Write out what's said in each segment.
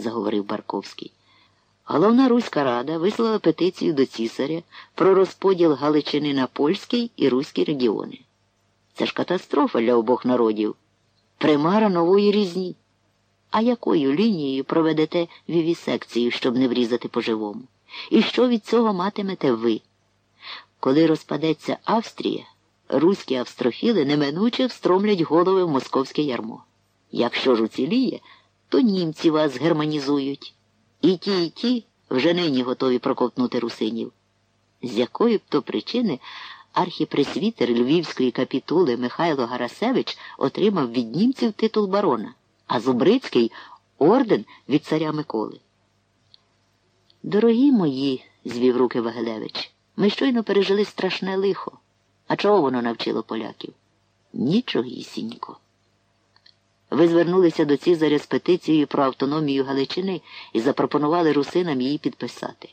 заговорив Барковський. Головна Руська рада вислала петицію до цісаря про розподіл Галичини на польський і руські регіони. Це ж катастрофа для обох народів. Примара нової різні. А якою лінією проведете вівісекцію, щоб не врізати по-живому? І що від цього матимете ви? Коли розпадеться Австрія, руські австрофіли неминуче встромлять голови в московське ярмо. Якщо ж уціліє, то німці вас германізують. І ті, і ті вже нині готові проковтнути русинів. З якої б то причини архіпресвітер Львівської капітули Михайло Гарасевич отримав від німців титул барона, а Зубрицький орден від царя Миколи. Дорогі мої, звів руки Вагелевич, ми щойно пережили страшне лихо. А чого воно навчило поляків? Нічогісінько. Ви звернулися до Цізаря з петицією про автономію Галичини і запропонували русинам її підписати.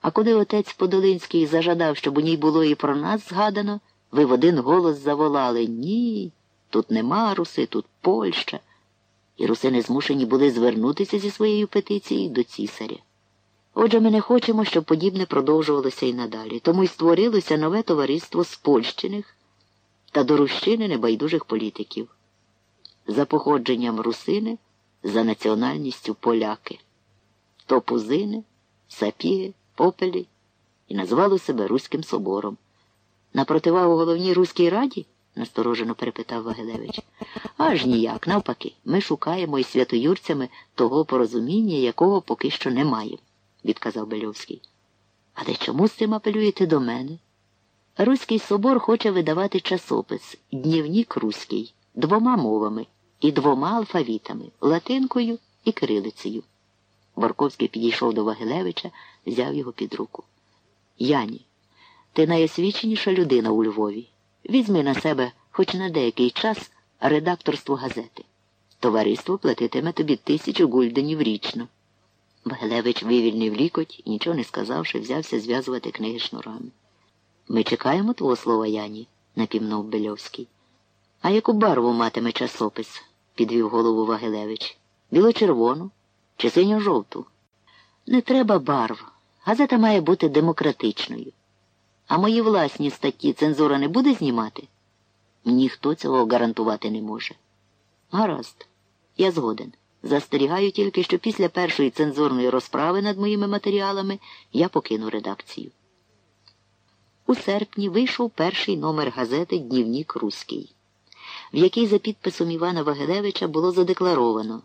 А коли отець Подолинський зажадав, щоб у ній було і про нас згадано, ви в один голос заволали Ні, тут нема руси, тут Польща. І русини змушені були звернутися зі своєю петицією до цісаря. Отже, ми не хочемо, щоб подібне продовжувалося і надалі, тому й створилося нове товариство з Польщиних та до Рущини небайдужих політиків. За походженням русини, за національністю поляки, то пузини, сапіги, попелі і назвали себе Руським собором. На противагу головній Руській раді? насторожено перепитав Вагилевич. Аж ніяк, навпаки, ми шукаємо із святоюрцями того порозуміння, якого поки що немає відказав Бельовський. Але чому з цим апелюєте до мене? Руський собор хоче видавати часопис Днівнік Руський двома мовами і двома алфавітами латинкою і кирилицею. Борковський підійшов до Вагилевича, взяв його під руку. Яні, ти найосвіченіша людина у Львові. Візьми на себе хоч на деякий час редакторство газети. Товариство платитиме тобі тисячу гульденів річно. Багелевич вивільнив лікоть і, нічого не сказавши, взявся зв'язувати книги шнурами. Ми чекаємо твого слова, Яні, напівнув Бельовський. А яку барву матиме часопис? підвів голову Вагелевич. Біло-червону чи синьо-жовту? Не треба барв. Газета має бути демократичною. А мої власні статті цензура не буде знімати? Ніхто цього гарантувати не може. Гаразд, я згоден. Застерігаю тільки, що після першої цензурної розправи над моїми матеріалами я покину редакцію. У серпні вийшов перший номер газети Днівнік Руський, в якій за підписом Івана Вагелевича було задекларовано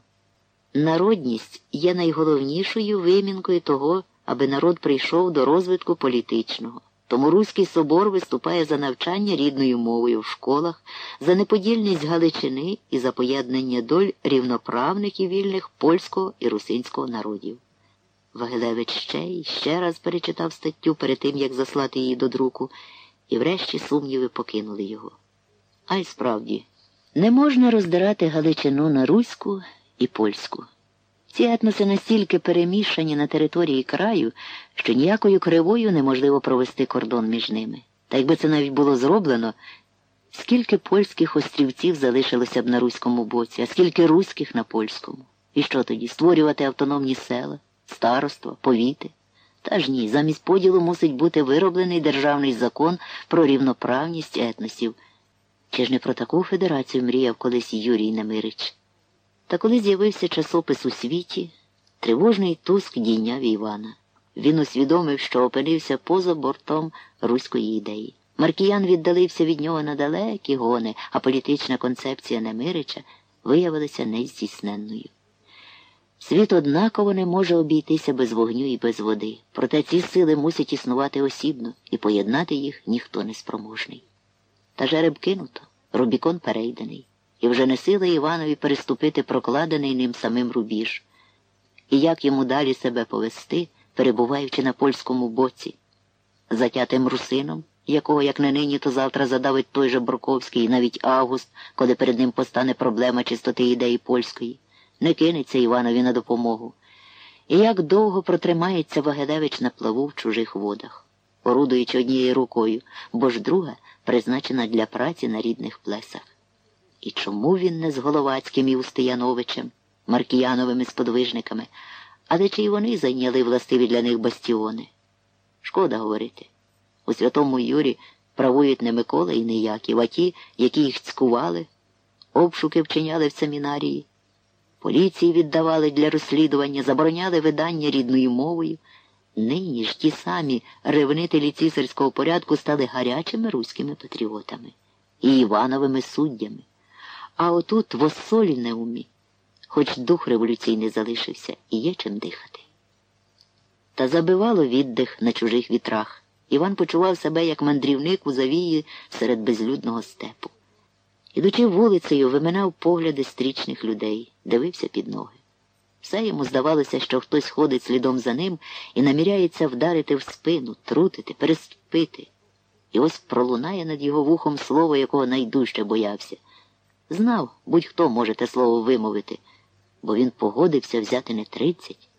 Народність є найголовнішою вимінкою того, аби народ прийшов до розвитку політичного. Тому Руський собор виступає за навчання рідною мовою в школах, за неподільність Галичини і за поєднання доль рівноправних і вільних польського і русинського народів. Вагилевич ще й ще раз перечитав статтю перед тим, як заслати її до друку, і врешті сумніви покинули його. А й справді, не можна роздирати Галичину на руську і польську. Ці етноси настільки перемішані на території краю, що ніякою кривою неможливо провести кордон між ними. Та якби це навіть було зроблено, скільки польських острівців залишилося б на руському боці, а скільки руських на польському. І що тоді? Створювати автономні села, староства, повіти? Та ж ні, замість поділу мусить бути вироблений державний закон про рівноправність етносів. Чи ж не про таку федерацію мріяв колись Юрій Немирич? Та коли з'явився часопис у світі, тривожний туск дійняв Івана. Він усвідомив, що опинився поза бортом руської ідеї. Маркіян віддалився від нього на далекі гони, а політична концепція Немирича виявилася нездійсненною. Світ однаково не може обійтися без вогню і без води, проте ці сили мусять існувати осібно, і поєднати їх ніхто не спроможний. Та жереб кинуто, Рубікон перейдений. І вже не сила Іванові переступити прокладений ним самим рубіж. І як йому далі себе повести, перебуваючи на польському боці, затятим русином, якого, як не нині, то завтра задавить той же Броковський і навіть Август, коли перед ним постане проблема чистоти ідеї польської, не кинеться Іванові на допомогу. І як довго протримається Вагедевич на плаву в чужих водах, орудуючи однією рукою, бо ж друга призначена для праці на рідних плесах. І чому він не з Головацьким і Устияновичем? маркіяновими сподвижниками, але чи й вони зайняли властиві для них бастіони? Шкода говорити. У святому Юрі правують не Микола і не Яків, а ті, які їх цькували, обшуки вчиняли в семінарії, поліції віддавали для розслідування, забороняли видання рідною мовою. Нині ж ті самі ревнителі цісарського порядку стали гарячими руськими патріотами і Івановими суддями. А отут в Оссолінеумі, хоч дух революційний залишився, і є чим дихати. Та забивало віддих на чужих вітрах. Іван почував себе як мандрівник у завії серед безлюдного степу. Ідучи вулицею, виминав погляди стрічних людей, дивився під ноги. Все йому здавалося, що хтось ходить слідом за ним і наміряється вдарити в спину, трутити, переспити. І ось пролунає над його вухом слово, якого найдужче боявся. Знав, будь-хто може те слово вимовити, бо він погодився взяти не тридцять,